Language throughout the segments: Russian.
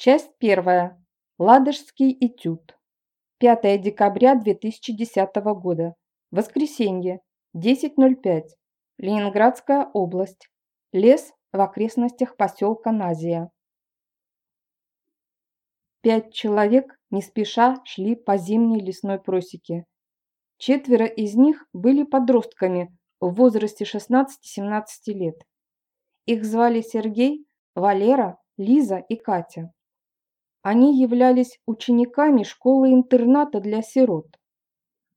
Часть первая. Ладожский этюд. 5 декабря 2010 года. Воскресенье. 10.05. Ленинградская область. Лес в окрестностях поселка Назия. Пять человек не спеша шли по зимней лесной просеке. Четверо из них были подростками в возрасте 16-17 лет. Их звали Сергей, Валера, Лиза и Катя. Они являлись учениками школы-интерната для сирот.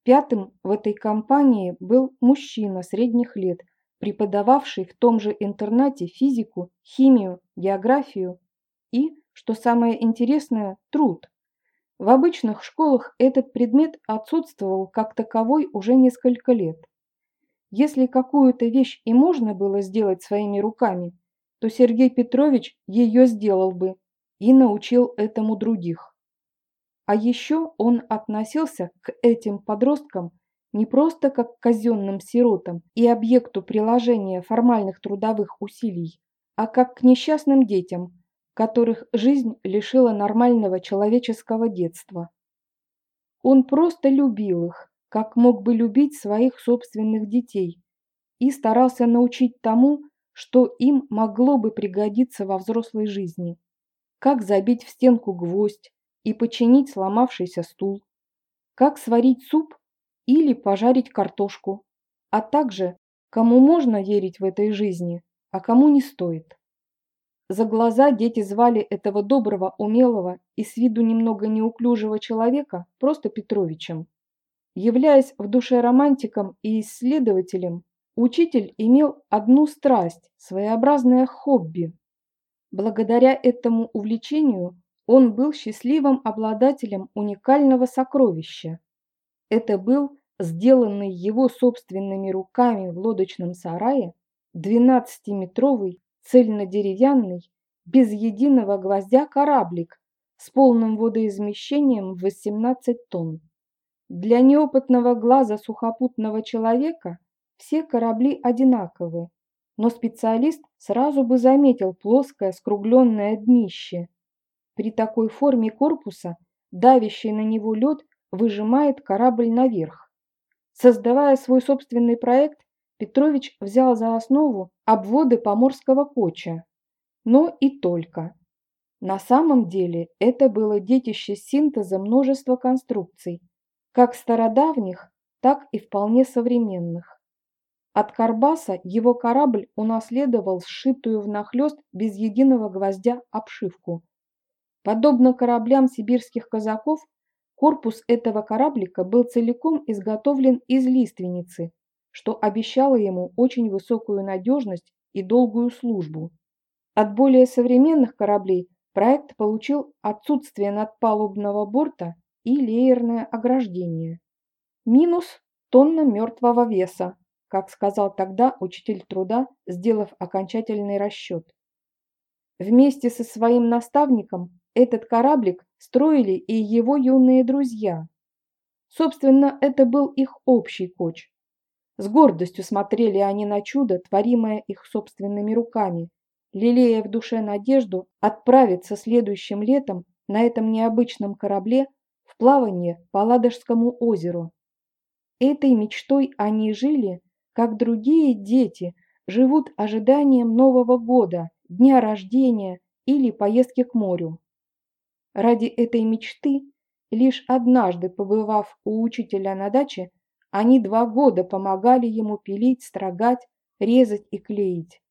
Пятым в этой компании был мужчина средних лет, преподававший в том же интернате физику, химию, географию и, что самое интересное, труд. В обычных школах этот предмет отсутствовал как таковой уже несколько лет. Если какую-то вещь и можно было сделать своими руками, то Сергей Петрович ее сделал бы и научил этому других. А еще он относился к этим подросткам не просто как к казенным сиротам и объекту приложения формальных трудовых усилий, а как к несчастным детям, которых жизнь лишила нормального человеческого детства. Он просто любил их, как мог бы любить своих собственных детей, и старался научить тому, что им могло бы пригодиться во взрослой жизни как забить в стенку гвоздь и починить сломавшийся стул, как сварить суп или пожарить картошку, а также кому можно верить в этой жизни, а кому не стоит. За глаза дети звали этого доброго, умелого и с виду немного неуклюжего человека просто Петровичем. Являясь в душе романтиком и исследователем, учитель имел одну страсть – своеобразное хобби, Благодаря этому увлечению он был счастливым обладателем уникального сокровища. Это был сделанный его собственными руками в лодочном сарае 12-метровый цельнодеревянный, без единого гвоздя кораблик с полным водоизмещением в 18 тонн. Для неопытного глаза сухопутного человека все корабли одинаковы, но специалист сразу бы заметил плоское скругленное днище. При такой форме корпуса давящий на него лед выжимает корабль наверх. Создавая свой собственный проект, Петрович взял за основу обводы поморского коча. Но и только. На самом деле это было детище синтеза множества конструкций, как стародавних, так и вполне современных. От Карбаса его корабль унаследовал сшитую внахлёст без единого гвоздя обшивку. Подобно кораблям сибирских казаков, корпус этого кораблика был целиком изготовлен из лиственницы, что обещало ему очень высокую надежность и долгую службу. От более современных кораблей проект получил отсутствие надпалубного борта и леерное ограждение. Минус тонна мертвого веса, как сказал тогда учитель труда, сделав окончательный расчет. Вместе со своим наставником этот кораблик строили и его юные друзья. Собственно, это был их общий коч. С гордостью смотрели они на чудо, творимое их собственными руками, лелея в душе надежду отправиться следующим летом на этом необычном корабле в плавание по Ладожскому озеру. Этой мечтой они жили как другие дети, живут ожиданием Нового года, дня рождения или поездки к морю. Ради этой мечты, лишь однажды побывав у учителя на даче, они два года помогали ему пилить, строгать, резать и клеить.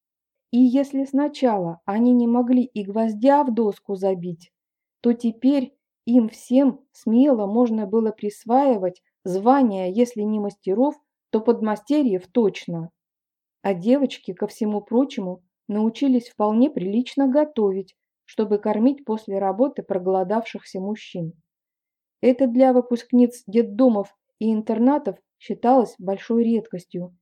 И если сначала они не могли и гвоздя в доску забить, то теперь им всем смело можно было присваивать звания, если не мастеров, то подмастерьев точно. А девочки, ко всему прочему, научились вполне прилично готовить, чтобы кормить после работы проголодавшихся мужчин. Это для выпускниц детдомов и интернатов считалось большой редкостью.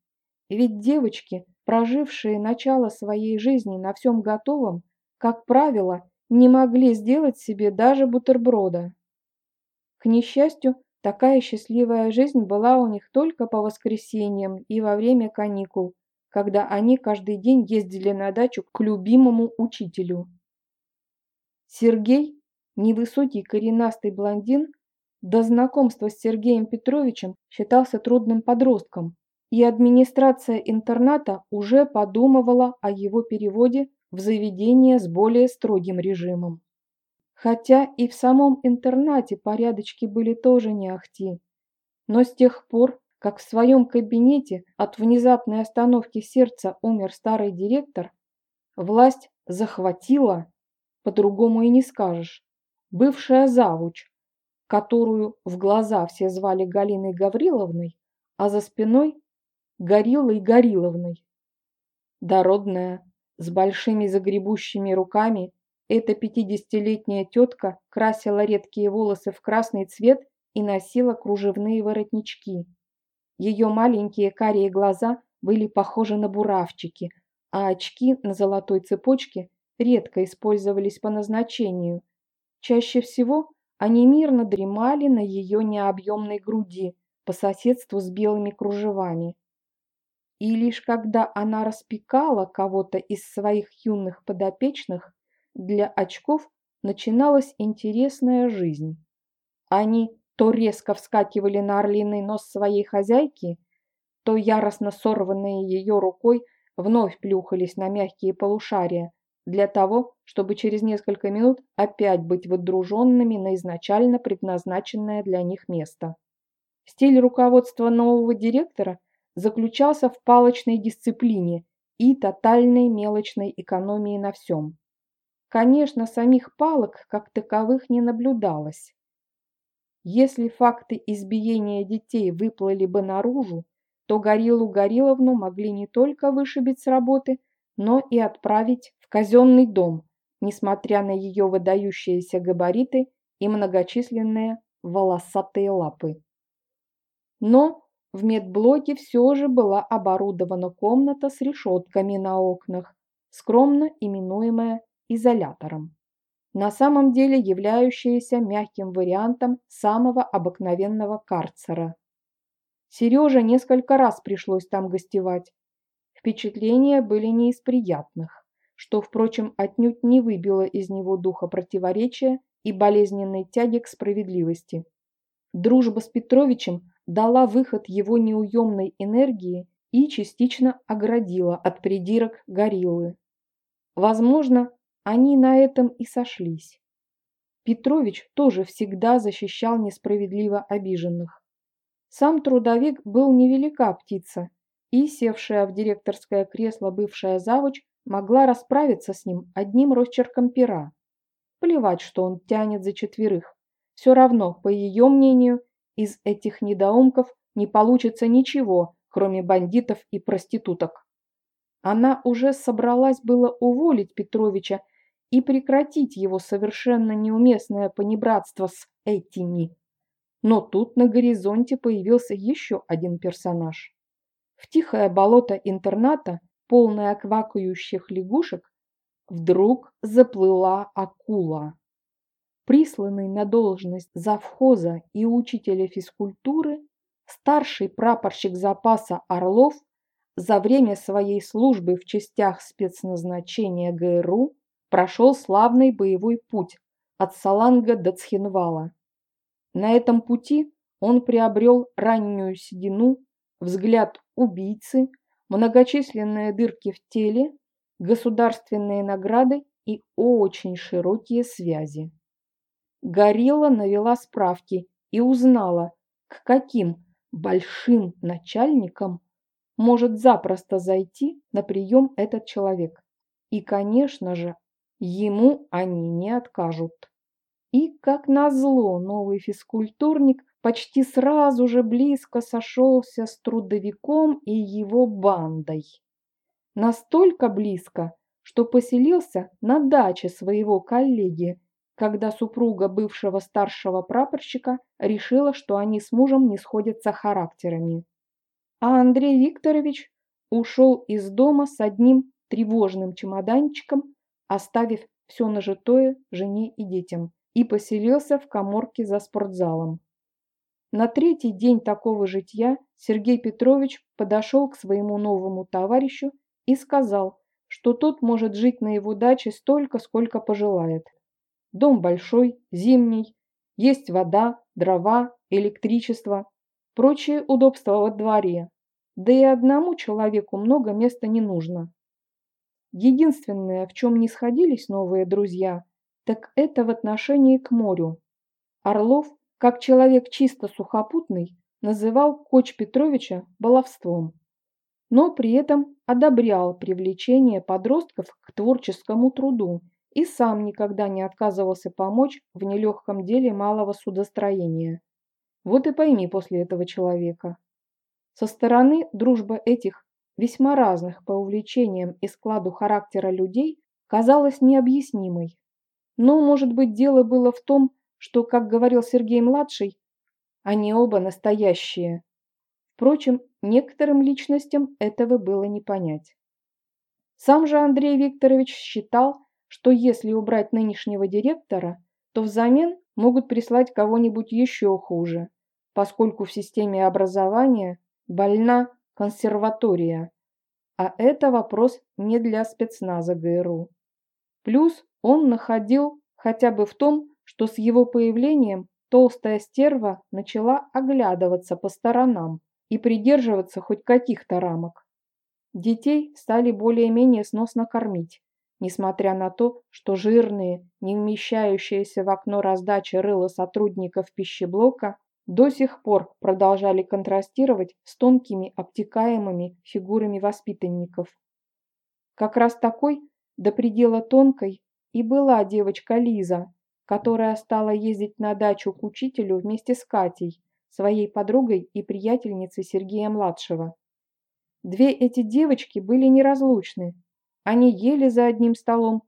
Ведь девочки, прожившие начало своей жизни на всем готовом, как правило, не могли сделать себе даже бутерброда. К несчастью, Такая счастливая жизнь была у них только по воскресеньям и во время каникул, когда они каждый день ездили на дачу к любимому учителю. Сергей Невысокий коренастый блондин до знакомства с Сергеем Петровичем считался трудным подростком, и администрация интерната уже подумывала о его переводе в заведение с более строгим режимом. Хотя и в самом интернате порядочки были тоже не ахти. Но с тех пор, как в своем кабинете от внезапной остановки сердца умер старый директор, власть захватила, по-другому и не скажешь, бывшая завуч, которую в глаза все звали Галиной Гавриловной, а за спиной Гориллой Гориловной. Дородная, с большими загребущими руками, эта пятидесятилетняя тетка красила редкие волосы в красный цвет и носила кружевные воротнички. Ее маленькие карие глаза были похожи на буравчики, а очки на золотой цепочке редко использовались по назначению. Чаще всего они мирно дремали на ее необъемной груди по соседству с белыми кружевами. И лишь когда она распекала кого-то из своих юных подопечных, для очков начиналась интересная жизнь. Они то резко вскакивали на орлиный нос своей хозяйки, то яростно сорванные ее рукой вновь плюхались на мягкие полушария, для того, чтобы через несколько минут опять быть выдруженными на изначально предназначенное для них место. Стиль руководства нового директора заключался в палочной дисциплине и тотальной мелочной экономии на всем. Конечно, самих палок как таковых не наблюдалось. Если факты избиения детей выплыли бы наружу, то Гориллу Гориловну могли не только вышибить с работы, но и отправить в казенный дом, несмотря на ее выдающиеся габариты и многочисленные волосатые лапы. Но в медблоке все же была оборудована комната с решетками на окнах, скромно именуемая изолятором, на самом деле являющаяся мягким вариантом самого обыкновенного карцера. Сереже несколько раз пришлось там гостевать. Впечатления были не из приятных, что, впрочем, отнюдь не выбило из него духа противоречия и болезненной тяги к справедливости. Дружба с Петровичем дала выход его неуемной энергии и частично оградила от придирок гориллы. Возможно, они на этом и сошлись. Петрович тоже всегда защищал несправедливо обиженных. Сам трудовик был невелика птица, и севшая в директорское кресло бывшая завуч могла расправиться с ним одним росчерком пера. Плевать, что он тянет за четверых. Все равно, по ее мнению, из этих недоумков не получится ничего, кроме бандитов и проституток. Она уже собралась было уволить Петровича и прекратить его совершенно неуместное понебратство с этими. Но тут на горизонте появился еще один персонаж. В тихое болото интерната, полное квакающих лягушек, вдруг заплыла акула присланный на должность завхоза и учителя физкультуры, старший прапорщик запаса Орлов за время своей службы в частях спецназначения ГРУ прошел славный боевой путь от Саланга до Цхинвала. На этом пути он приобрел раннюю седину, взгляд убийцы, многочисленные дырки в теле, государственные награды и очень широкие связи. Горилла навела справки и узнала, к каким большим начальникам может запросто зайти на прием этот человек. И, конечно же, ему они не откажут. И, как назло, новый физкультурник почти сразу же близко сошелся с трудовиком и его бандой. Настолько близко, что поселился на даче своего коллеги когда супруга бывшего старшего прапорщика решила, что они с мужем не сходятся характерами. А Андрей Викторович ушел из дома с одним тревожным чемоданчиком, оставив все нажитое жене и детям, и поселился в коморке за спортзалом. На третий день такого житья Сергей Петрович подошел к своему новому товарищу и сказал, что тот может жить на его даче столько, сколько пожелает. дом большой, зимний, есть вода, дрова, электричество, прочие удобства во дворе. Да и одному человеку много места не нужно. Единственное, в чем не сходились новые друзья, так это в отношении к морю. Орлов, как человек чисто сухопутный, называл Коч Петровича баловством, но при этом одобрял привлечение подростков к творческому труду и сам никогда не отказывался помочь в нелегком деле малого судостроения. Вот и пойми после этого человека. Со стороны дружба этих весьма разных по увлечениям и складу характера людей казалась необъяснимой. Но, может быть, дело было в том, что, как говорил Сергей-младший, они оба настоящие. Впрочем, некоторым личностям этого было не понять. Сам же Андрей Викторович считал, что если убрать нынешнего директора, то взамен могут прислать кого-нибудь еще хуже, поскольку в системе образования больна консерватория, а это вопрос не для спецназа ГРУ. Плюс он находил хотя бы в том, что с его появлением толстая стерва начала оглядываться по сторонам и придерживаться хоть каких-то рамок. Детей стали более-менее сносно кормить, несмотря на то, что жирные, не вмещающиеся в окно раздачи рыла сотрудников пищеблока до сих пор продолжали контрастировать с тонкими обтекаемыми фигурами воспитанников. Как раз такой, до предела тонкой, и была девочка Лиза, которая стала ездить на дачу к учителю вместе с Катей, своей подругой и приятельницей Сергея-младшего. Две эти девочки были неразлучны. Они ели за одним столом,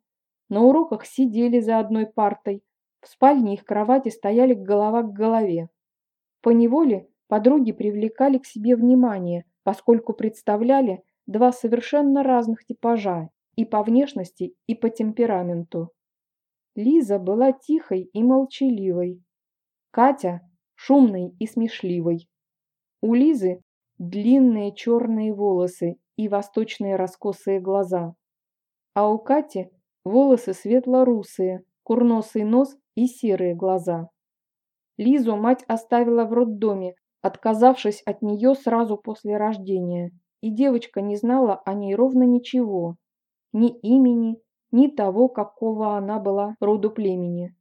на уроках сидели за одной партой, в спальне их кровати стояли голова к голове. По неволе подруги привлекали к себе внимание, поскольку представляли два совершенно разных типажа и по внешности, и по темпераменту. Лиза была тихой и молчаливой. Катя – шумной и смешливой. У Лизы длинные черные волосы и восточные раскосые глаза. А у Кати волосы светло-русые, курносый нос и серые глаза. Лизу мать оставила в роддоме, отказавшись от нее сразу после рождения, и девочка не знала о ней ровно ничего. Ни имени, ни того, какого она была роду племени.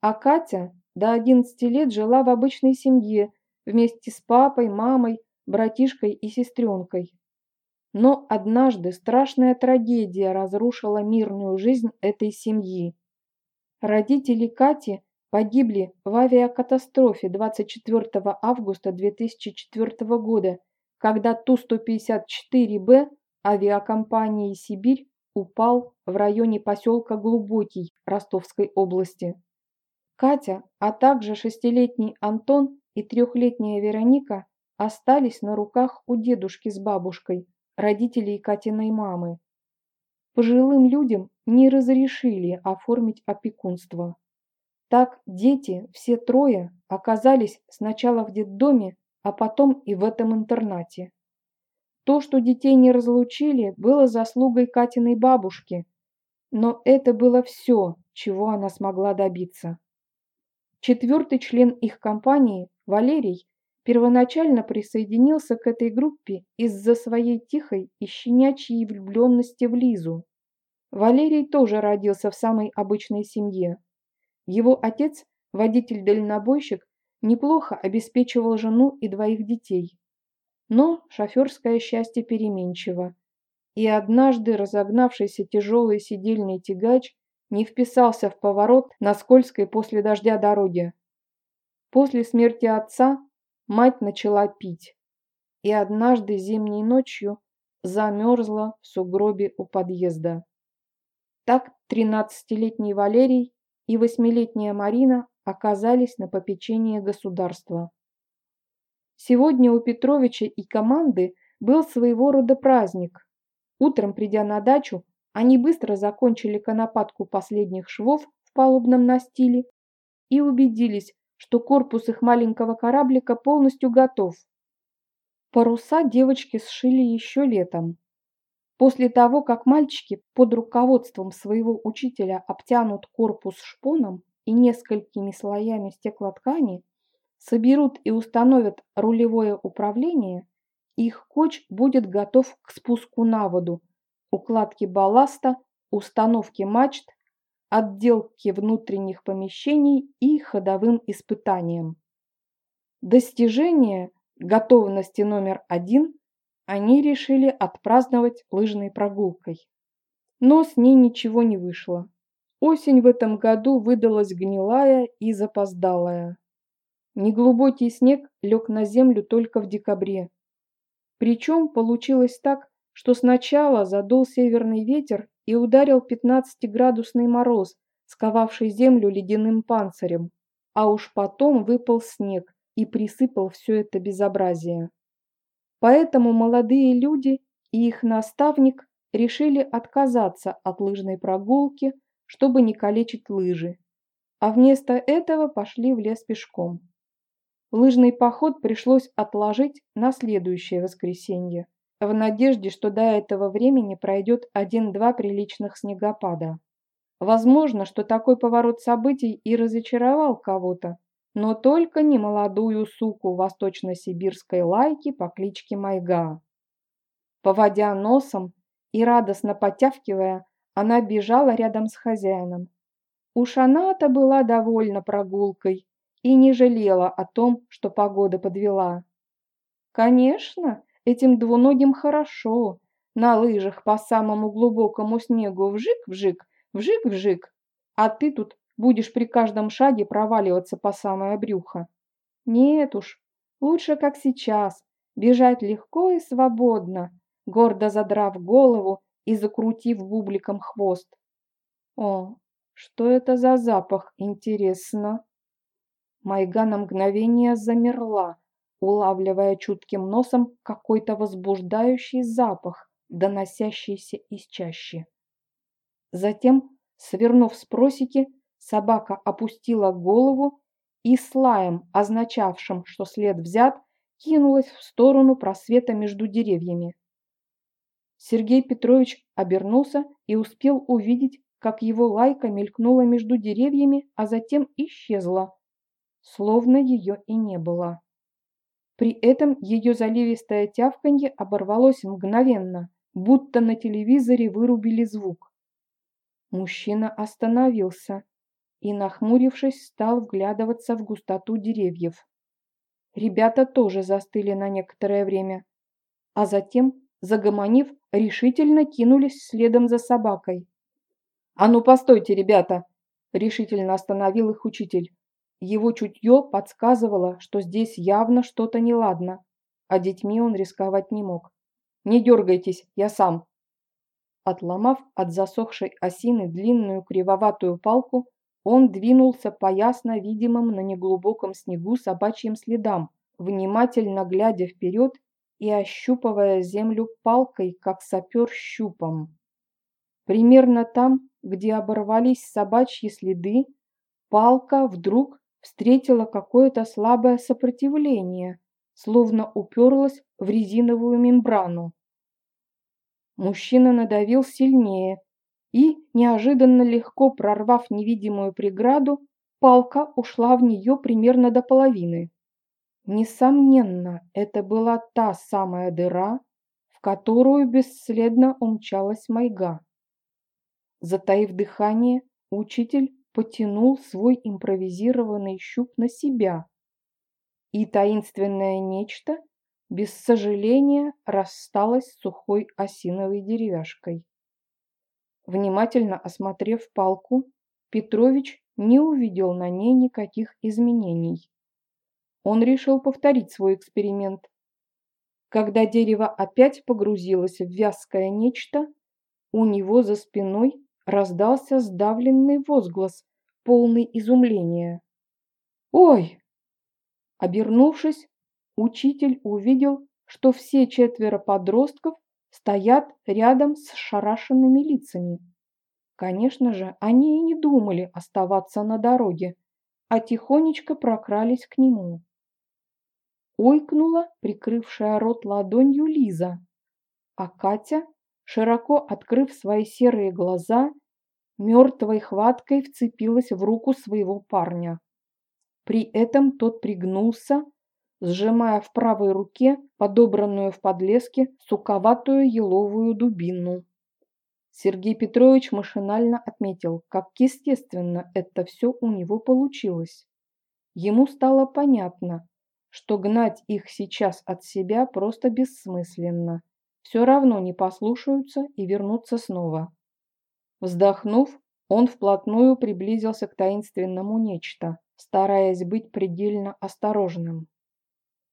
А Катя до 11 лет жила в обычной семье вместе с папой, мамой, братишкой и сестренкой. Но однажды страшная трагедия разрушила мирную жизнь этой семьи. Родители Кати погибли в авиакатастрофе 24 августа 2004 года, когда Ту-154Б авиакомпании «Сибирь» упал в районе поселка Глубокий Ростовской области. Катя, а также шестилетний Антон и трехлетняя Вероника остались на руках у дедушки с бабушкой, родителей Катиной мамы. Пожилым людям не разрешили оформить опекунство. Так дети, все трое, оказались сначала в детдоме, а потом и в этом интернате. То, что детей не разлучили, было заслугой Катиной бабушки, но это было все, чего она смогла добиться. Четвертый член их компании, Валерий, первоначально присоединился к этой группе из-за своей тихой и щенячьей влюбленности в Лизу. Валерий тоже родился в самой обычной семье. Его отец, водитель-дальнобойщик, неплохо обеспечивал жену и двоих детей. Но шоферское счастье переменчиво, и однажды разогнавшийся тяжелый сидельный тягач не вписался в поворот на скользкой после дождя дороге. После смерти отца мать начала пить, и однажды зимней ночью замерзла в сугробе у подъезда. Так тринадцатилетний Валерий и восьмилетняя Марина оказались на попечении государства. Сегодня у Петровича и команды был своего рода праздник. Утром, придя на дачу, они быстро закончили конопатку последних швов в палубном настиле и убедились, что корпус их маленького кораблика полностью готов. Паруса девочки сшили еще летом. После того, как мальчики под руководством своего учителя обтянут корпус шпоном и несколькими слоями стеклоткани, соберут и установят рулевое управление, их коч будет готов к спуску на воду, укладке балласта, установке мачт, отделке внутренних помещений и ходовым испытаниям. Достижение готовности номер один они решили отпраздновать лыжной прогулкой. Но с ней ничего не вышло. Осень в этом году выдалась гнилая и запоздалая. Неглубокий снег лег на землю только в декабре. Причем получилось так, что сначала задул северный ветер и ударил 15-градусный мороз, сковавший землю ледяным панцирем, а уж потом выпал снег и присыпал все это безобразие. Поэтому молодые люди и их наставник решили отказаться от лыжной прогулки, чтобы не калечить лыжи, а вместо этого пошли в лес пешком. Лыжный поход пришлось отложить на следующее воскресенье, в надежде, что до этого времени пройдет один-два приличных снегопада. Возможно, что такой поворот событий и разочаровал кого-то, но только не молодую суку восточно-сибирской лайки по кличке Майга. Поводя носом и радостно потявкивая, она бежала рядом с хозяином. Уж она-то была довольна прогулкой и не жалела о том, что погода подвела. Конечно, этим двуногим хорошо, на лыжах по самому глубокому снегу вжик-вжик, вжик-вжик, а ты тут Будешь при каждом шаге проваливаться по самое брюхо. Нет уж, лучше как сейчас, бежать легко и свободно, гордо задрав голову и закрутив бубликом хвост. О, что это за запах, интересно? Майга на мгновение замерла, улавливая чутким носом какой-то возбуждающий запах, доносящийся из чащи. Затем, свернув с просеки, Собака опустила голову и с лаем, означавшим, что след взят, кинулась в сторону просвета между деревьями. Сергей Петрович обернулся и успел увидеть, как его лайка мелькнула между деревьями, а затем исчезла, словно ее и не было. При этом ее заливистое тявканье оборвалось мгновенно, будто на телевизоре вырубили звук. Мужчина остановился и, нахмурившись, стал вглядываться в густоту деревьев. Ребята тоже застыли на некоторое время, а затем, загомонив, решительно кинулись следом за собакой. «А ну, постойте, ребята!» – решительно остановил их учитель. Его чутье подсказывало, что здесь явно что-то неладно, а детьми он рисковать не мог. «Не дергайтесь, я сам!» Отломав от засохшей осины длинную кривоватую палку, он двинулся по ясно видимым на неглубоком снегу собачьим следам, внимательно глядя вперед и ощупывая землю палкой, как сапер щупом. Примерно там, где оборвались собачьи следы, палка вдруг встретила какое-то слабое сопротивление, словно уперлась в резиновую мембрану. Мужчина надавил сильнее, и, неожиданно легко прорвав невидимую преграду, палка ушла в нее примерно до половины. Несомненно, это была та самая дыра, в которую бесследно умчалась Майга. Затаив дыхание, учитель потянул свой импровизированный щуп на себя, и таинственное нечто без сожаления рассталось с сухой осиновой деревяшкой. Внимательно осмотрев палку, Петрович не увидел на ней никаких изменений. Он решил повторить свой эксперимент. Когда дерево опять погрузилось в вязкое нечто, у него за спиной раздался сдавленный возглас, полный изумления. «Ой!» Обернувшись, учитель увидел, что все четверо подростков стоят рядом с шарашенными лицами. Конечно же, они и не думали оставаться на дороге, а тихонечко прокрались к нему. Ойкнула, прикрывшая рот ладонью Лиза, а Катя, широко открыв свои серые глаза, мертвой хваткой вцепилась в руку своего парня. При этом тот пригнулся, сжимая в правой руке подобранную в подлеске суковатую еловую дубину. Сергей Петрович машинально отметил, как естественно это все у него получилось. Ему стало понятно, что гнать их сейчас от себя просто бессмысленно. Все равно не послушаются и вернутся снова. Вздохнув, он вплотную приблизился к таинственному нечто, стараясь быть предельно осторожным.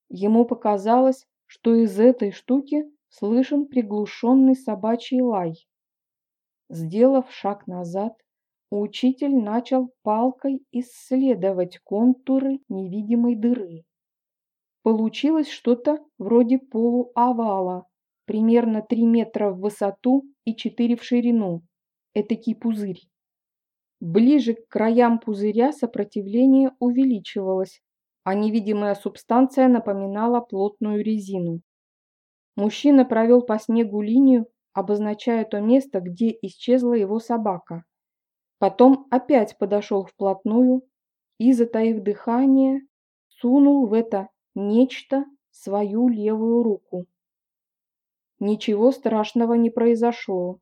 Ему показалось, что из этой штуки слышен приглушенный собачий лай. Сделав шаг назад, учитель начал палкой исследовать контуры невидимой дыры. Получилось что-то вроде полуовала, примерно 3 метра в высоту и 4 в ширину, этакий пузырь. Ближе к краям пузыря сопротивление увеличивалось, а невидимая субстанция напоминала плотную резину. Мужчина провел по снегу линию, обозначая то место, где исчезла его собака. Потом опять подошел вплотную и, затаив дыхание, сунул в это нечто свою левую руку. Ничего страшного не произошло.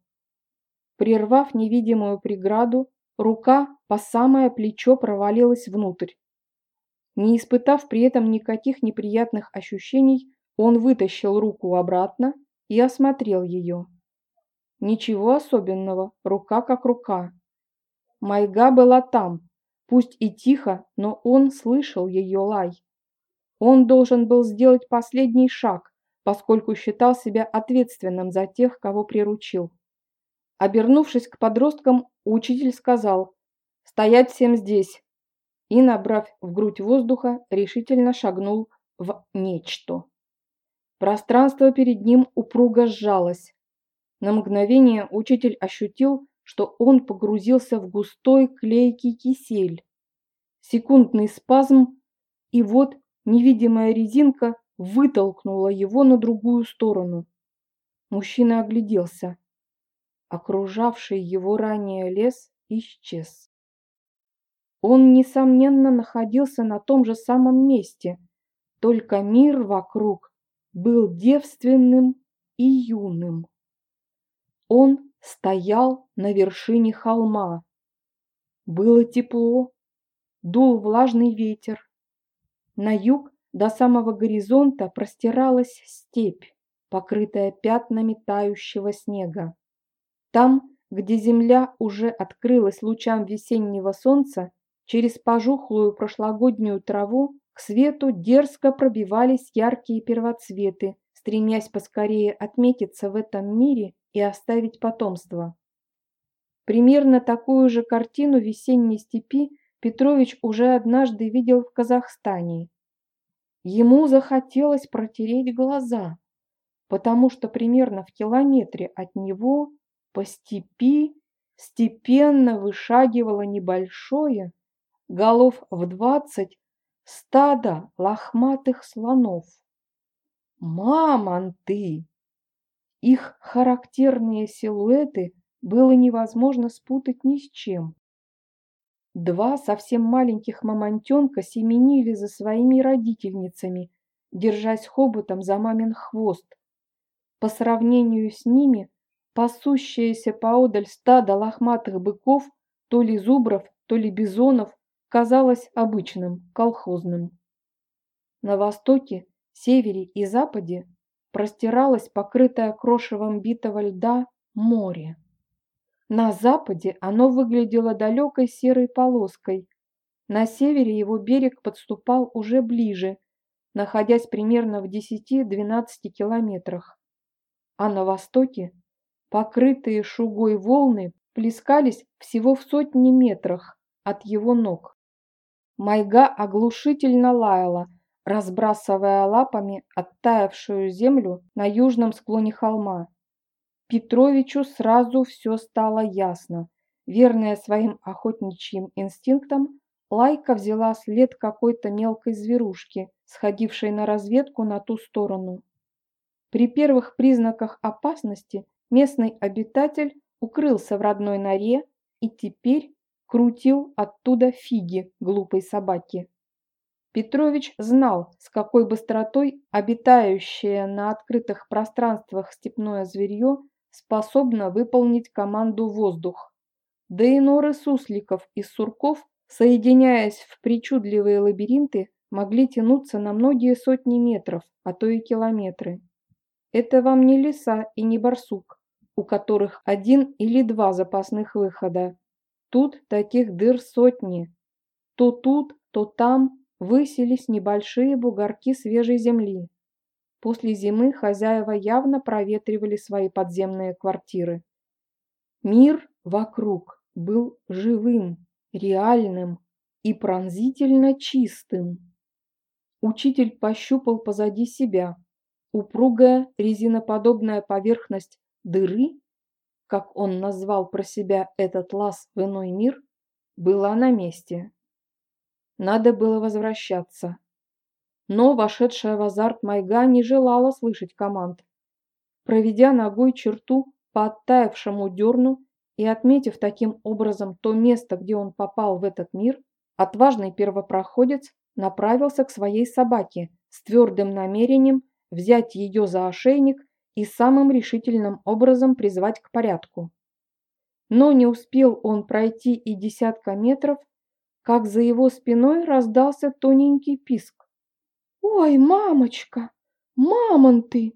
Прервав невидимую преграду, рука по самое плечо провалилась внутрь. Не испытав при этом никаких неприятных ощущений, он вытащил руку обратно и осмотрел ее. Ничего особенного, рука как рука. Майга была там, пусть и тихо, но он слышал ее лай. Он должен был сделать последний шаг, поскольку считал себя ответственным за тех, кого приручил. Обернувшись к подросткам, учитель сказал «Стоять всем здесь!» И, набрав в грудь воздуха, решительно шагнул в нечто. Пространство перед ним упруго сжалось. На мгновение учитель ощутил, что он погрузился в густой клейкий кисель. Секундный спазм, и вот невидимая резинка вытолкнула его на другую сторону. Мужчина огляделся. Окружавший его ранее лес исчез. Он, несомненно, находился на том же самом месте, только мир вокруг был девственным и юным. Он стоял на вершине холма. Было тепло, дул влажный ветер. На юг до самого горизонта простиралась степь, покрытая пятнами тающего снега. Там, где земля уже открылась лучам весеннего солнца, Через пожухлую прошлогоднюю траву к свету дерзко пробивались яркие первоцветы, стремясь поскорее отметиться в этом мире и оставить потомство. Примерно такую же картину весенней степи Петрович уже однажды видел в Казахстане. Ему захотелось протереть глаза, потому что примерно в километре от него по степи степенно вышагивало небольшое, голов в двадцать стада лохматых слонов. Мамонты! Их характерные силуэты было невозможно спутать ни с чем. Два совсем маленьких мамонтенка семенили за своими родительницами, держась хоботом за мамин хвост. По сравнению с ними, пасущееся поодаль стадо лохматых быков, то ли зубров, то ли бизонов, казалось обычным, колхозным. На востоке, севере и западе простиралось покрытое крошевом битого льда море. На западе оно выглядело далекой серой полоской. На севере его берег подступал уже ближе, находясь примерно в 10-12 километрах. А на востоке, покрытые шугой волны, плескались всего в сотни метрах от его ног. Майга оглушительно лаяла, разбрасывая лапами оттаявшую землю на южном склоне холма. Петровичу сразу все стало ясно. Верная своим охотничьим инстинктам, Лайка взяла след какой-то мелкой зверушки, сходившей на разведку на ту сторону. При первых признаках опасности Местный обитатель укрылся в родной норе и теперь крутил оттуда фиги глупой собаки. Петрович знал, с какой быстротой обитающее на открытых пространствах степное зверье способно выполнить команду «воздух». Да и норы сусликов и сурков, соединяясь в причудливые лабиринты, могли тянуться на многие сотни метров, а то и километры. Это вам не лиса и не барсук, у которых один или два запасных выхода. Тут таких дыр сотни. То тут, то там высились небольшие бугорки свежей земли. После зимы хозяева явно проветривали свои подземные квартиры. Мир вокруг был живым, реальным и пронзительно чистым. Учитель пощупал позади себя. Упругая резиноподобная поверхность дыры, как он назвал про себя этот лаз в иной мир, была на месте. Надо было возвращаться. Но вошедшая в азарт Майга не желала слышать команд. Проведя ногой черту по оттаившему дерну и отметив таким образом то место, где он попал в этот мир, отважный первопроходец направился к своей собаке с твердым намерением взять ее за ошейник и самым решительным образом призвать к порядку. Но не успел он пройти и десятка метров, как за его спиной раздался тоненький писк. «Ой, мамочка! Мамонты!»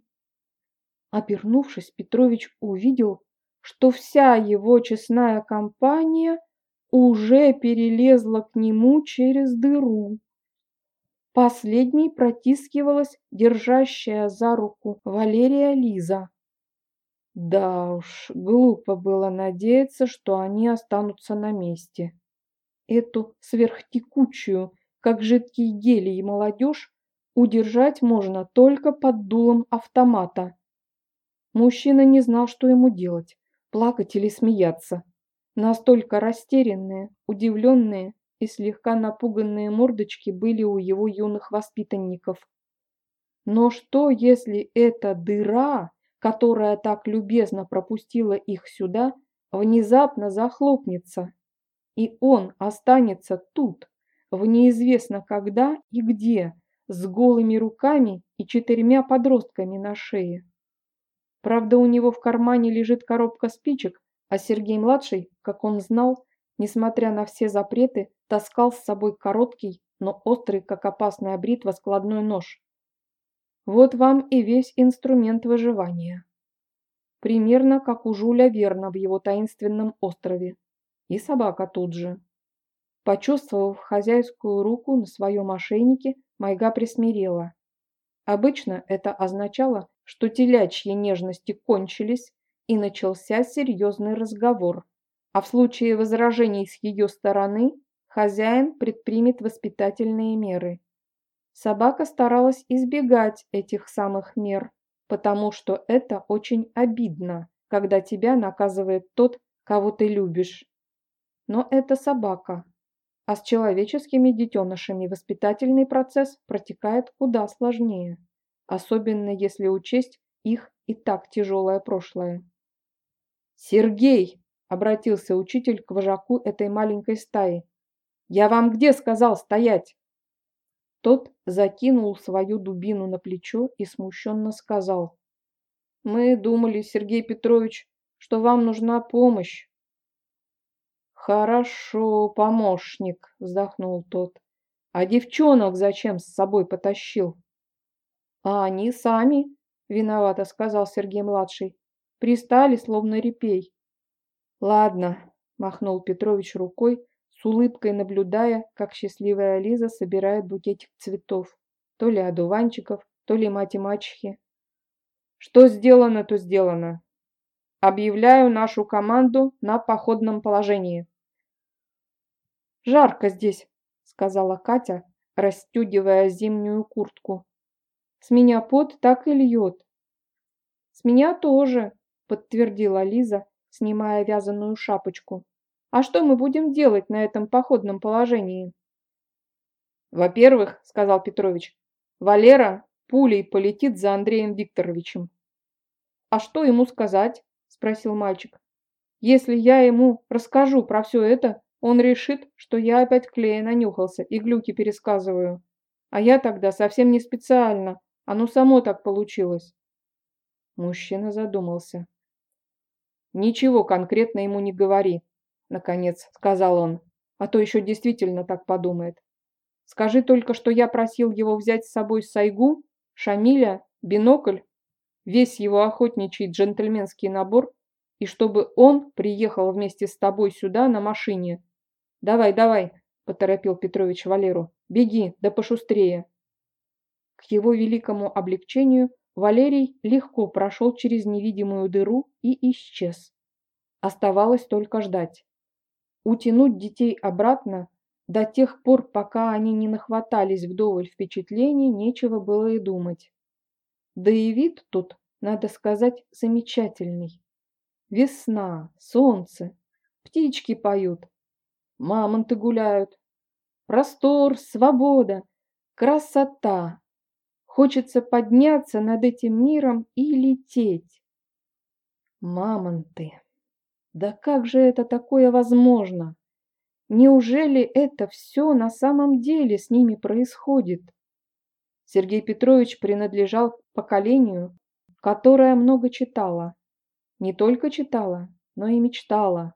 Обернувшись, Петрович увидел, что вся его честная компания уже перелезла к нему через дыру. Последней протискивалась держащая за руку Валерия Лиза. Да уж, глупо было надеяться, что они останутся на месте. Эту сверхтекучую, как жидкий гелий, молодежь удержать можно только под дулом автомата. Мужчина не знал, что ему делать, плакать или смеяться. Настолько растерянные, удивленные и слегка напуганные мордочки были у его юных воспитанников. Но что, если эта дыра, которая так любезно пропустила их сюда, внезапно захлопнется? и он останется тут, в неизвестно когда и где, с голыми руками и четырьмя подростками на шее. Правда, у него в кармане лежит коробка спичек, а Сергей-младший, как он знал, несмотря на все запреты, таскал с собой короткий, но острый, как опасная бритва, складной нож. Вот вам и весь инструмент выживания. Примерно как у Жуля Верна в его таинственном острове. И собака тут же. Почувствовав хозяйскую руку на своем ошейнике, Майга присмирела. Обычно это означало, что телячьи нежности кончились, и начался серьезный разговор. А в случае возражений с ее стороны хозяин предпримет воспитательные меры. Собака старалась избегать этих самых мер, потому что это очень обидно, когда тебя наказывает тот, кого ты любишь. Но это собака. А с человеческими детенышами воспитательный процесс протекает куда сложнее, особенно если учесть их и так тяжелое прошлое. «Сергей!» – обратился учитель к вожаку этой маленькой стаи. «Я вам где сказал стоять?» Тот закинул свою дубину на плечо и смущенно сказал. «Мы думали, Сергей Петрович, что вам нужна помощь. «Хорошо, помощник», — вздохнул тот. «А девчонок зачем с собой потащил?» «А они сами», — виновато сказал Сергей-младший. «Пристали, словно репей». «Ладно», — махнул Петрович рукой, с улыбкой наблюдая, как счастливая Лиза собирает букетик цветов. То ли одуванчиков, то ли мать-мачехи. «Что сделано, то сделано. Объявляю нашу команду на походном положении». «Жарко здесь», — сказала Катя, расстегивая зимнюю куртку. «С меня пот так и льет». «С меня тоже», — подтвердила Лиза, снимая вязаную шапочку. «А что мы будем делать на этом походном положении?» «Во-первых», — сказал Петрович, — «Валера пулей полетит за Андреем Викторовичем». «А что ему сказать?» — спросил мальчик. «Если я ему расскажу про все это, он решит, что я опять клея нанюхался и глюки пересказываю. А я тогда совсем не специально, оно само так получилось». Мужчина задумался. «Ничего конкретно ему не говори», — наконец сказал он, «а то еще действительно так подумает. Скажи только, что я просил его взять с собой Сайгу, Шамиля, бинокль, весь его охотничий джентльменский набор, и чтобы он приехал вместе с тобой сюда на машине. Давай, давай, поторопил Петрович Валеру, беги, да пошустрее. К его великому облегчению Валерий легко прошел через невидимую дыру и исчез. Оставалось только ждать. Утянуть детей обратно до тех пор, пока они не нахватались вдоволь впечатлений, нечего было и думать. Да и вид тут, надо сказать, замечательный. Весна, солнце, птички поют, мамонты гуляют. Простор, свобода, красота. Хочется подняться над этим миром и лететь. Мамонты. Да как же это такое возможно? Неужели это все на самом деле с ними происходит? Сергей Петрович принадлежал к поколению, которое много читало. Не только читала, но и мечтала.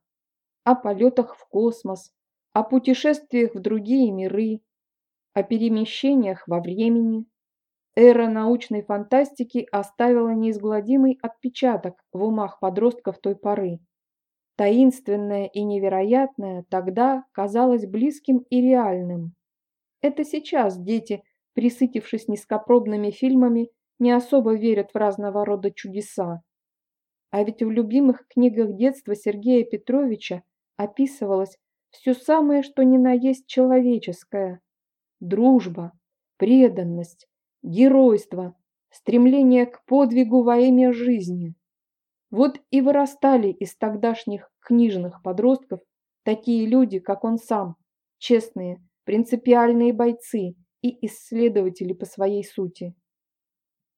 О полетах в космос, о путешествиях в другие миры, о перемещениях во времени. Эра научной фантастики оставила неизгладимый отпечаток в умах подростков той поры. Таинственное и невероятное тогда казалось близким и реальным. Это сейчас дети, присытившись низкопробными фильмами, не особо верят в разного рода чудеса. А ведь в любимых книгах детства Сергея Петровича описывалось все самое, что ни на есть человеческое. Дружба, преданность, геройство, стремление к подвигу во имя жизни. Вот и вырастали из тогдашних книжных подростков такие люди, как он сам, честные, принципиальные бойцы и исследователи по своей сути.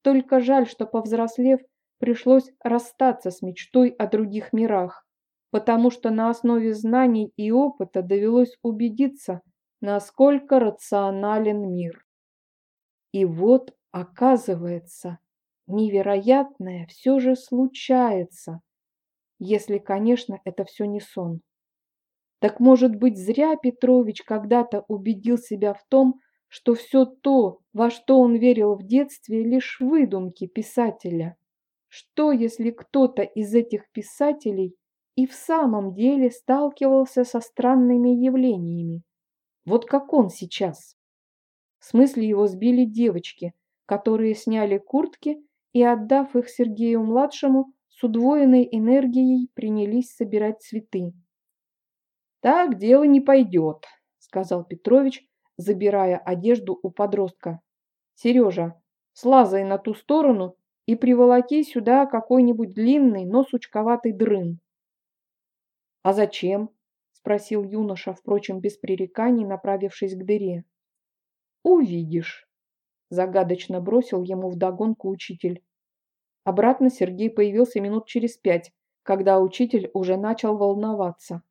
Только жаль, что повзрослев, пришлось расстаться с мечтой о других мирах, потому что на основе знаний и опыта довелось убедиться, насколько рационален мир. И вот, оказывается, невероятное все же случается, если, конечно, это все не сон. Так может быть, зря Петрович когда-то убедил себя в том, что все то, во что он верил в детстве, лишь выдумки писателя. Что, если кто-то из этих писателей и в самом деле сталкивался со странными явлениями? Вот как он сейчас. В смысле его сбили девочки, которые сняли куртки и, отдав их Сергею-младшему, с удвоенной энергией принялись собирать цветы. «Так дело не пойдет», — сказал Петрович, забирая одежду у подростка. «Сережа, слазай на ту сторону и приволоки сюда какой-нибудь длинный, но сучковатый дрын». «А зачем?» — спросил юноша, впрочем, без пререканий, направившись к дыре. «Увидишь», загадочно бросил ему вдогонку учитель. Обратно Сергей появился минут через пять, когда учитель уже начал волноваться.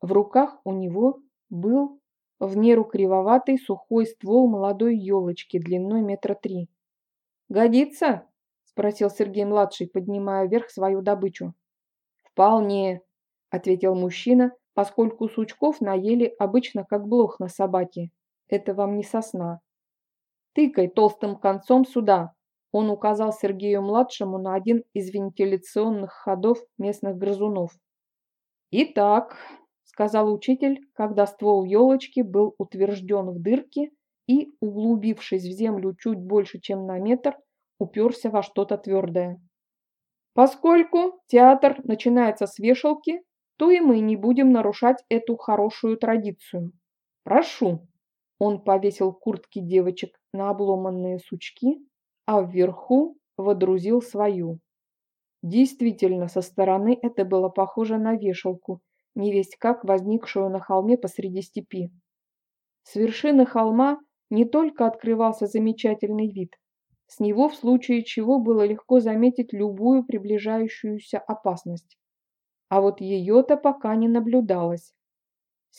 В руках у него был в меру кривоватый сухой ствол молодой елочки длиной метра три. «Годится?» – спросил Сергей-младший, поднимая вверх свою добычу. «Вполне», – ответил мужчина, поскольку сучков наели обычно как блох на собаке. Это вам не сосна. Тыкай толстым концом сюда. Он указал Сергею-младшему на один из вентиляционных ходов местных грызунов. «Итак», — сказал учитель, когда ствол елочки был утвержден в дырке и, углубившись в землю чуть больше, чем на метр, уперся во что-то твердое. «Поскольку театр начинается с вешалки, то и мы не будем нарушать эту хорошую традицию. Прошу!» Он повесил куртки девочек на обломанные сучки, а вверху водрузил свою. Действительно, со стороны это было похоже на вешалку, невесть как возникшую на холме посреди степи. С вершины холма не только открывался замечательный вид, С него в случае чего было легко заметить любую приближающуюся опасность. А вот ее-то пока не наблюдалось.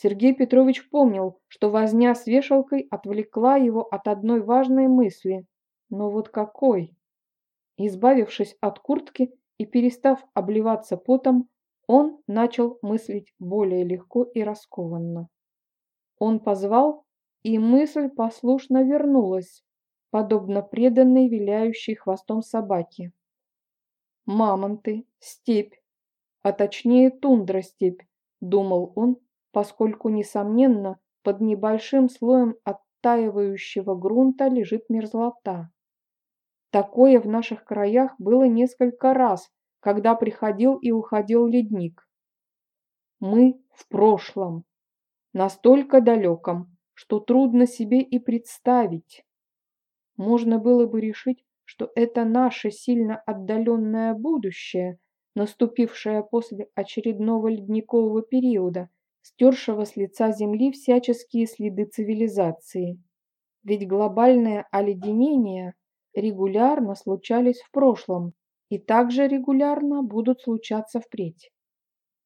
Сергей Петрович помнил, что возня с вешалкой отвлекла его от одной важной мысли. Но вот какой? Избавившись от куртки и перестав обливаться потом, он начал мыслить более легко и раскованно. Он позвал, и мысль послушно вернулась, подобно преданной виляющей хвостом собаке. Мамонты, степь, а точнее тундра-степь, думал он, поскольку, несомненно, под небольшим слоем оттаивающего грунта лежит мерзлота. Такое в наших краях было несколько раз, когда приходил и уходил ледник. Мы в прошлом, настолько далеком, что трудно себе и представить. Можно было бы решить, что это наше сильно отдаленное будущее, наступившее после очередного ледникового периода, стершего с лица Земли всяческие следы цивилизации. Ведь глобальное оледенение регулярно случались в прошлом и также регулярно будут случаться впредь.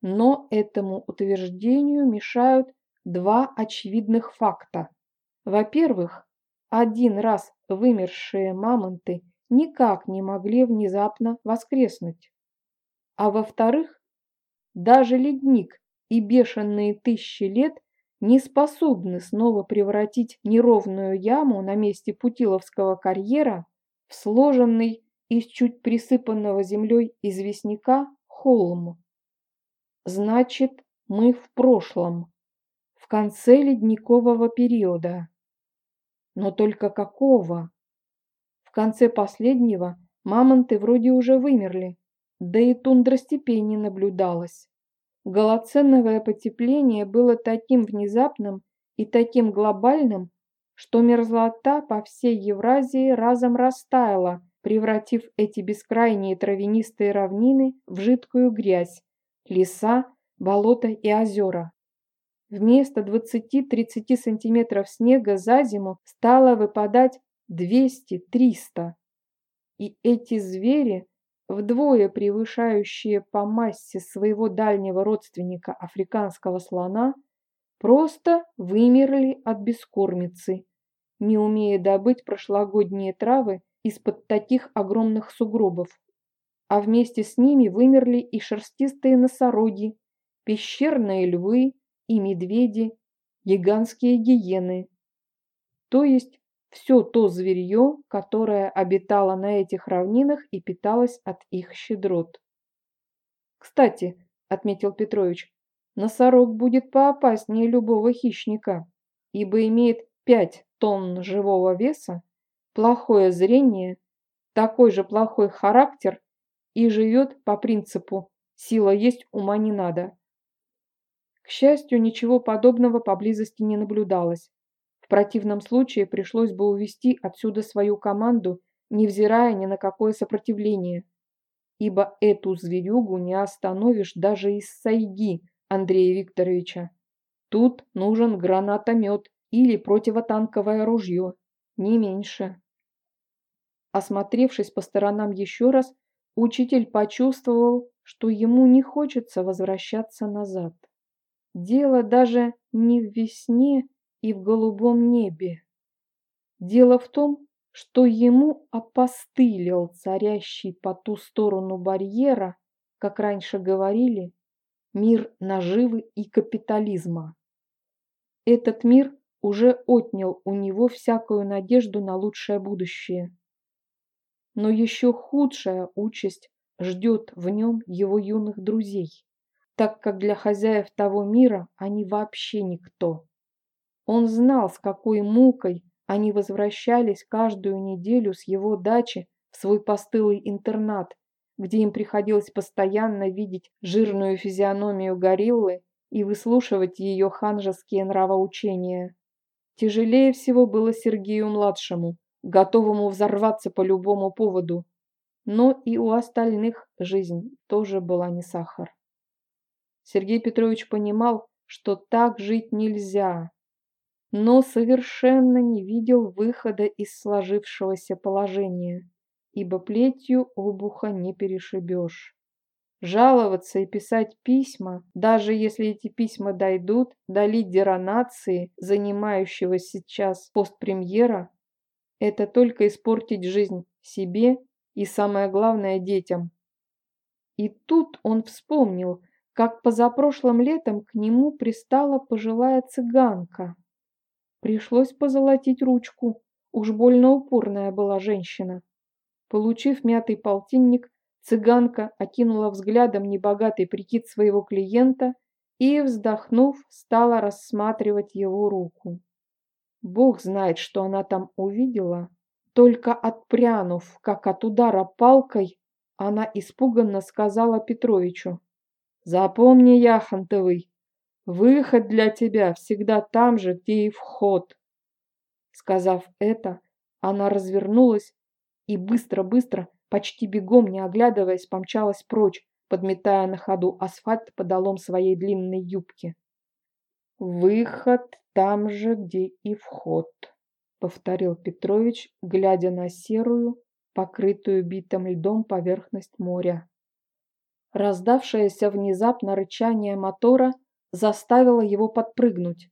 Но этому утверждению мешают два очевидных факта. Во-первых, один раз вымершие мамонты никак не могли внезапно воскреснуть. А во-вторых, даже ледник и бешеные тысячи лет не способны снова превратить неровную яму на месте Путиловского карьера в сложенный из чуть присыпанного землей известняка холм. Значит, мы в прошлом конце ледникового периода. Но только какого? В конце последнего мамонты вроде уже вымерли, да и тундра степей не наблюдалось. Голоценовое потепление было таким внезапным и таким глобальным, что мерзлота по всей Евразии разом растаяла, превратив эти бескрайние травянистые равнины в жидкую грязь, леса, болота и озера. Вместо 20-30 сантиметров снега за зиму стало выпадать 200-300. И эти звери, вдвое превышающие по массе своего дальнего родственника африканского слона, просто вымерли от бескормицы, не умея добыть прошлогодние травы из-под таких огромных сугробов. А вместе с ними вымерли и шерстистые носороги, пещерные львы, и медведи, гигантские гиены, то есть все то зверье, которое обитало на этих равнинах и питалось от их щедрот. «Кстати», — отметил Петрович, — «носорог будет поопаснее любого хищника, ибо имеет пять тонн живого веса, плохое зрение, такой же плохой характер и живет по принципу «сила есть, ума не надо». К счастью, ничего подобного поблизости не наблюдалось. Противном случае пришлось бы увести отсюда свою команду, невзирая ни на какое сопротивление. Ибо эту зверюгу не остановишь даже из сайги Андрея Викторовича. Тут нужен гранатомет или противотанковое ружье, не меньше. Осмотревшись по сторонам еще раз, учитель почувствовал, что ему не хочется возвращаться назад. Дело даже не в весне и в голубом небе. Дело в том, что ему опостылил царящий по ту сторону барьера, как раньше говорили, мир наживы и капитализма. Этот мир уже отнял у него всякую надежду на лучшее будущее. Но еще худшая участь ждет в нем его юных друзей так как для хозяев того мира они вообще никто. Он знал, с какой мукой они возвращались каждую неделю с его дачи в свой постылый интернат, где им приходилось постоянно видеть жирную физиономию гориллы и выслушивать ее ханжеские нравоучения. Тяжелее всего было Сергею-младшему, готовому взорваться по любому поводу. Но и у остальных жизнь тоже была не сахар. Сергей Петрович понимал, что так жить нельзя. Но совершенно не видел выхода из сложившегося положения, ибо плетью обуха не перешибешь. Жаловаться и писать письма, даже если эти письма дойдут до лидера нации, занимающего сейчас пост премьера, это только испортить жизнь себе и, самое главное, детям. И тут он вспомнил, как позапрошлым летом к нему пристала пожилая цыганка. Пришлось позолотить ручку, уж больно упорная была женщина. Получив мятый полтинник, Цыганка окинула взглядом небогатый прикид своего клиента и, вздохнув, стала рассматривать его руку. Бог знает, что она там увидела. Только отпрянув, как от удара палкой, она испуганно сказала Петровичу. «Запомни, Яхонтовый, выход для тебя всегда там же, где и вход». Сказав это, она развернулась и быстро-быстро почти бегом, не оглядываясь, помчалась прочь, подметая на ходу асфальт подолом своей длинной юбки. «Выход там же, где и вход», — повторил Петрович, глядя на серую, покрытую битым льдом поверхность моря. Раздавшееся внезапно рычание мотора заставило его подпрыгнуть.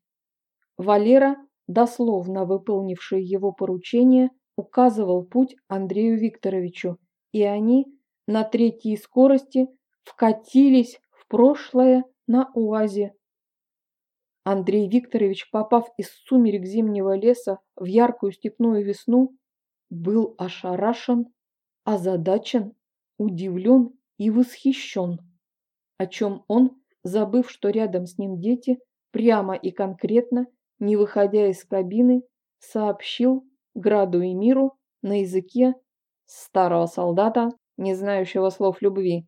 Валера, дословно выполнивший его поручение, указывал путь Андрею Викторовичу, и они на третьей скорости вкатились в прошлое на УАЗе. Андрей Викторович, попав из сумерек зимнего леса в яркую степную весну, был ошарашен, озадачен, удивлен и восхищен, о чем он, забыв, что рядом с ним дети, прямо и конкретно, не выходя из кабины, сообщил Граду и Миру на языке старого солдата, не знающего слов любви.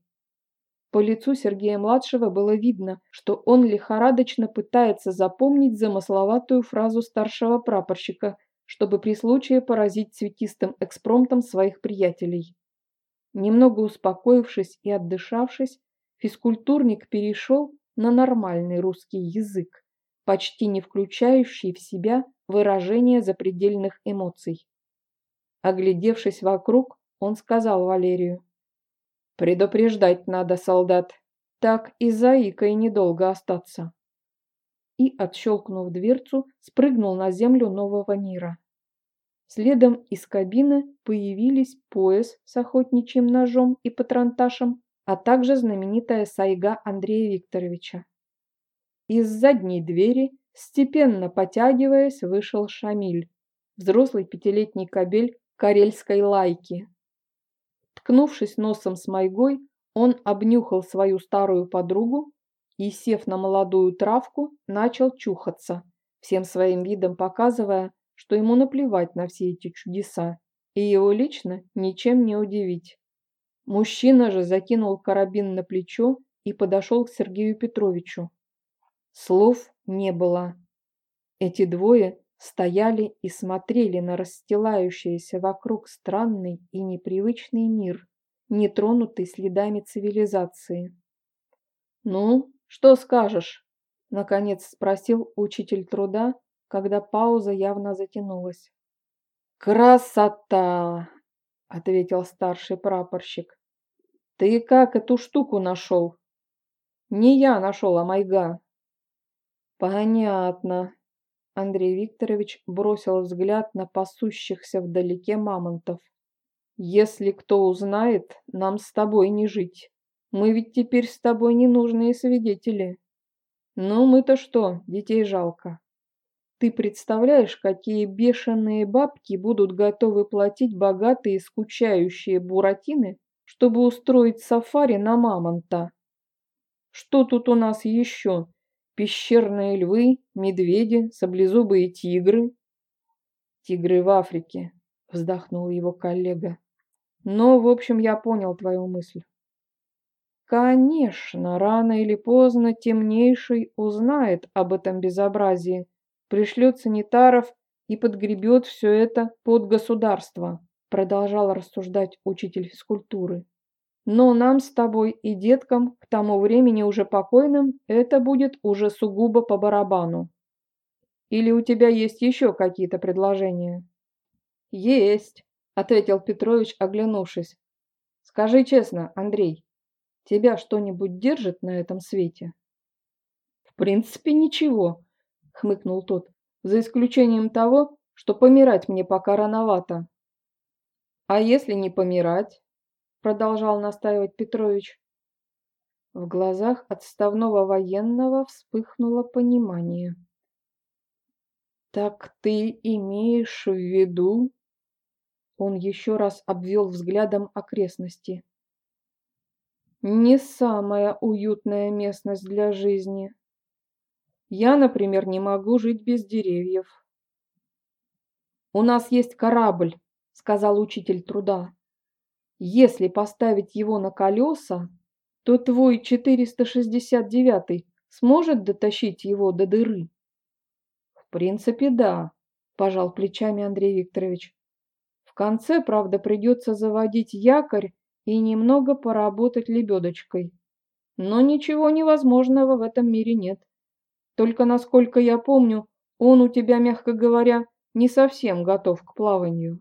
По лицу Сергея-младшего было видно, что он лихорадочно пытается запомнить замысловатую фразу старшего прапорщика, чтобы при случае поразить цветистым экспромтом своих приятелей. Немного успокоившись и отдышавшись, физкультурник перешел на нормальный русский язык, почти не включающий в себя выражение запредельных эмоций. Оглядевшись вокруг, он сказал Валерию. «Предупреждать надо, солдат. Так и заикой недолго остаться». И, отщелкнув дверцу, спрыгнул на землю нового мира. Следом из кабины появились пояс с охотничьим ножом и патронташем, а также знаменитая сайга Андрея Викторовича. Из задней двери, степенно потягиваясь, вышел Шамиль, взрослый пятилетний кобель карельской лайки. Ткнувшись носом с Майгой, он обнюхал свою старую подругу и, сев на молодую травку, начал чухаться, всем своим видом показывая, что ему наплевать на все эти чудеса, и его лично ничем не удивить. Мужчина же закинул карабин на плечо и подошел к Сергею Петровичу. Слов не было. Эти двое стояли и смотрели на расстилающийся вокруг странный и непривычный мир, не тронутый следами цивилизации. «Ну, что скажешь?» – наконец спросил учитель труда, когда пауза явно затянулась. «Красота!» – ответил старший прапорщик. «Ты как эту штуку нашел?» «Не я нашел, а Майга». «Понятно», Андрей Викторович бросил взгляд на пасущихся вдалеке мамонтов. «Если кто узнает, нам с тобой не жить. Мы ведь теперь с тобой ненужные свидетели. Ну, мы-то что, детей жалко. Ты представляешь, какие бешеные бабки будут готовы платить богатые скучающие буратины, чтобы устроить сафари на мамонта? Что тут у нас еще? пещерные львы, медведи, саблезубые тигры. Тигры в Африке, вздохнул его коллега. Но, в общем, я понял твою мысль. Конечно, рано или поздно темнейший узнает об этом безобразии, пришлет санитаров и подгребет все это под государство, продолжал рассуждать учитель физкультуры. Но нам с тобой и деткам, к тому времени уже покойным, это будет уже сугубо по барабану. Или у тебя есть еще какие-то предложения?» «Есть», — ответил Петрович, оглянувшись. «Скажи честно, Андрей, тебя что-нибудь держит на этом свете?» «В принципе, ничего», — хмыкнул тот, «за исключением того, что помирать мне пока рановато». «А если не помирать?» — продолжал настаивать Петрович. В глазах отставного военного вспыхнуло понимание. «Так ты имеешь в виду?» Он еще раз обвел взглядом окрестности. «Не самая уютная местность для жизни. Я, например, не могу жить без деревьев». «У нас есть корабль», — сказал учитель труда. «Если поставить его на колеса, то твой 469 сможет дотащить его до дыры?» «В принципе, да», – пожал плечами Андрей Викторович. «В конце, правда, придется заводить якорь и немного поработать лебедочкой. Но ничего невозможного в этом мире нет. Только, насколько я помню, он у тебя, мягко говоря, не совсем готов к плаванию.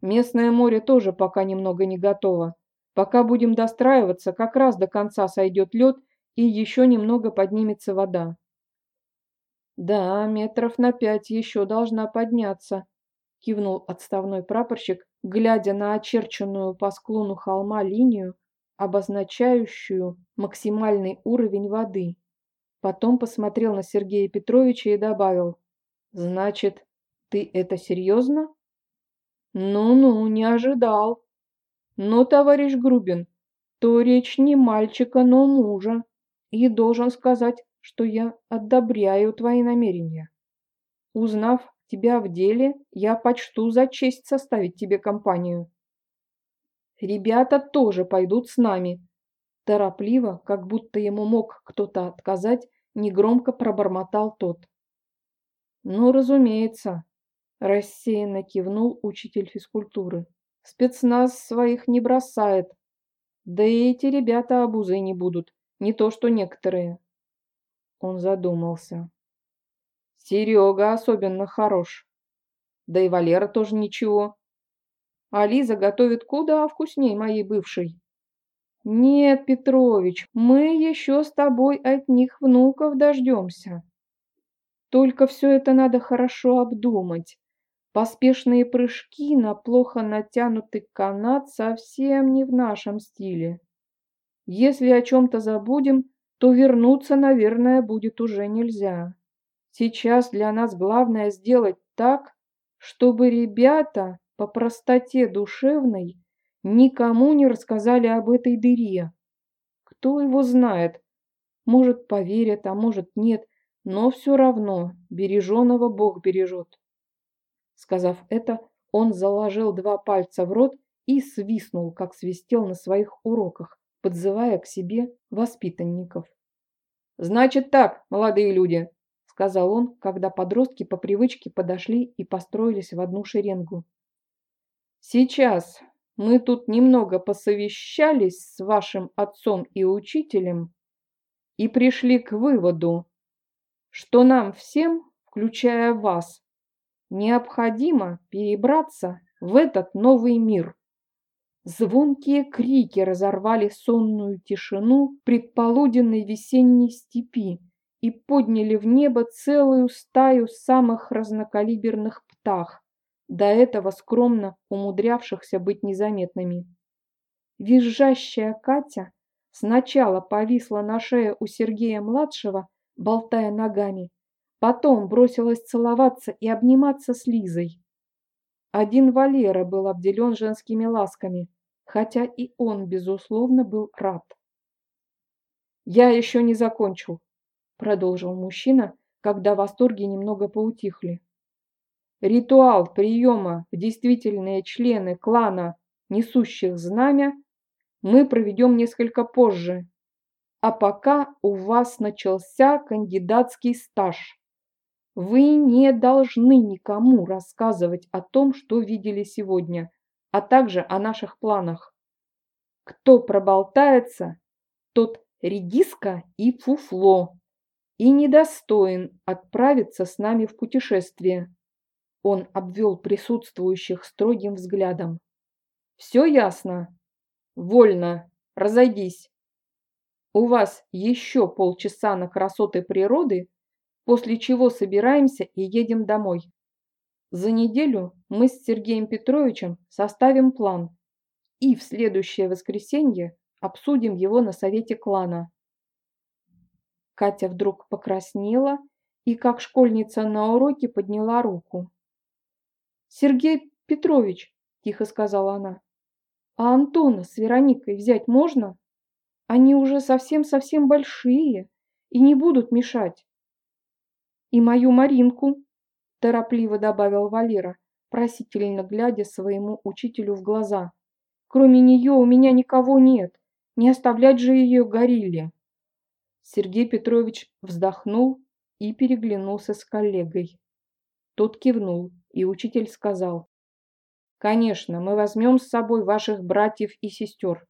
Местное море тоже пока немного не готово. Пока будем достраиваться, как раз до конца сойдет лед и еще немного поднимется вода. Да, метров на пять еще должна подняться, кивнул отставной прапорщик, глядя на очерченную по склону холма линию, обозначающую максимальный уровень воды. Потом посмотрел на Сергея Петровича и добавил, «Значит, ты это серьезно?» «Ну-ну, не ожидал», но, товарищ Грубин, то речь не мальчика, но мужа. И должен сказать, что я одобряю твои намерения. Узнав тебя в деле, я почту за честь составить тебе компанию. Ребята тоже пойдут с нами. Торопливо, как будто ему мог кто-то отказать, негромко пробормотал тот. Ну, разумеется, рассеянно кивнул учитель физкультуры. Спецназ своих не бросает. Да и эти ребята обузой не будут, не то что некоторые. Он задумался. Серега особенно хорош. Да и Валера тоже ничего. А Лиза готовит куда вкусней моей бывшей. Нет, Петрович, мы еще с тобой от них внуков дождемся. Только все это надо хорошо обдумать. Поспешные прыжки на плохо натянутый канат совсем не в нашем стиле. Если о чем-то забудем, то вернуться, наверное, будет уже нельзя. Сейчас для нас главное сделать так, чтобы ребята по простоте душевной никому не рассказали об этой дыре. Кто его знает? Может, поверят, а может, нет, но все равно береженого Бог бережет. Сказав это, он заложил два пальца в рот и свистнул, как свистел на своих уроках, подзывая к себе воспитанников. «Значит так, молодые люди», — сказал он, когда подростки по привычке подошли и построились в одну шеренгу. «Сейчас мы тут немного посовещались с вашим отцом и учителем и пришли к выводу, что нам всем, включая вас, Необходимо перебраться в этот новый мир. Звонкие крики разорвали сонную тишину предполуденной весенней степи и подняли в небо целую стаю самых разнокалиберных птах, до этого скромно умудрявшихся быть незаметными. Визжащая Катя сначала повисла на шее у Сергея-младшего, болтая ногами, Потом бросилась целоваться и обниматься с Лизой. Один Валера был обделен женскими ласками, хотя и он, безусловно, был рад. «Я еще не закончил», — продолжил мужчина, когда восторги немного поутихли. «Ритуал приема в действительные члены клана, несущих знамя, мы проведем несколько позже, а пока у вас начался кандидатский стаж. Вы не должны никому рассказывать о том, что видели сегодня, а также о наших планах. Кто проболтается, тот редиска и фуфло. и недостоин отправиться с нами в путешествие. Он обвел присутствующих строгим взглядом. Все ясно? Вольно. Разойдись. У вас еще полчаса на красоты природы, после чего собираемся и едем домой. За неделю мы с Сергеем Петровичем составим план и в следующее воскресенье обсудим его на совете клана. Катя вдруг покраснела и, как школьница на уроке, подняла руку. «Сергей Петрович», – тихо сказала она, – «а Антона с Вероникой взять можно? Они уже совсем-совсем большие и не будут мешать». «И мою Маринку», торопливо добавил Валера, просительно глядя своему учителю в глаза. Кроме нее у меня никого нет. Не оставлять же ее горилле. Сергей Петрович вздохнул и переглянулся с коллегой. Тот кивнул, и учитель сказал. «Конечно, мы возьмем с собой ваших братьев и сестер,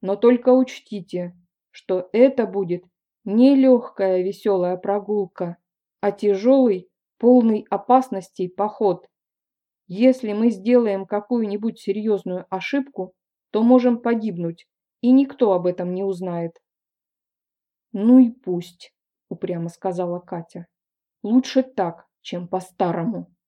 но только учтите, что это будет не легкая веселая прогулка, а тяжелый полный опасностей поход. Если мы сделаем какую-нибудь серьезную ошибку, то можем погибнуть, и никто об этом не узнает. «Ну и пусть», — упрямо сказала Катя. «Лучше так, чем по-старому».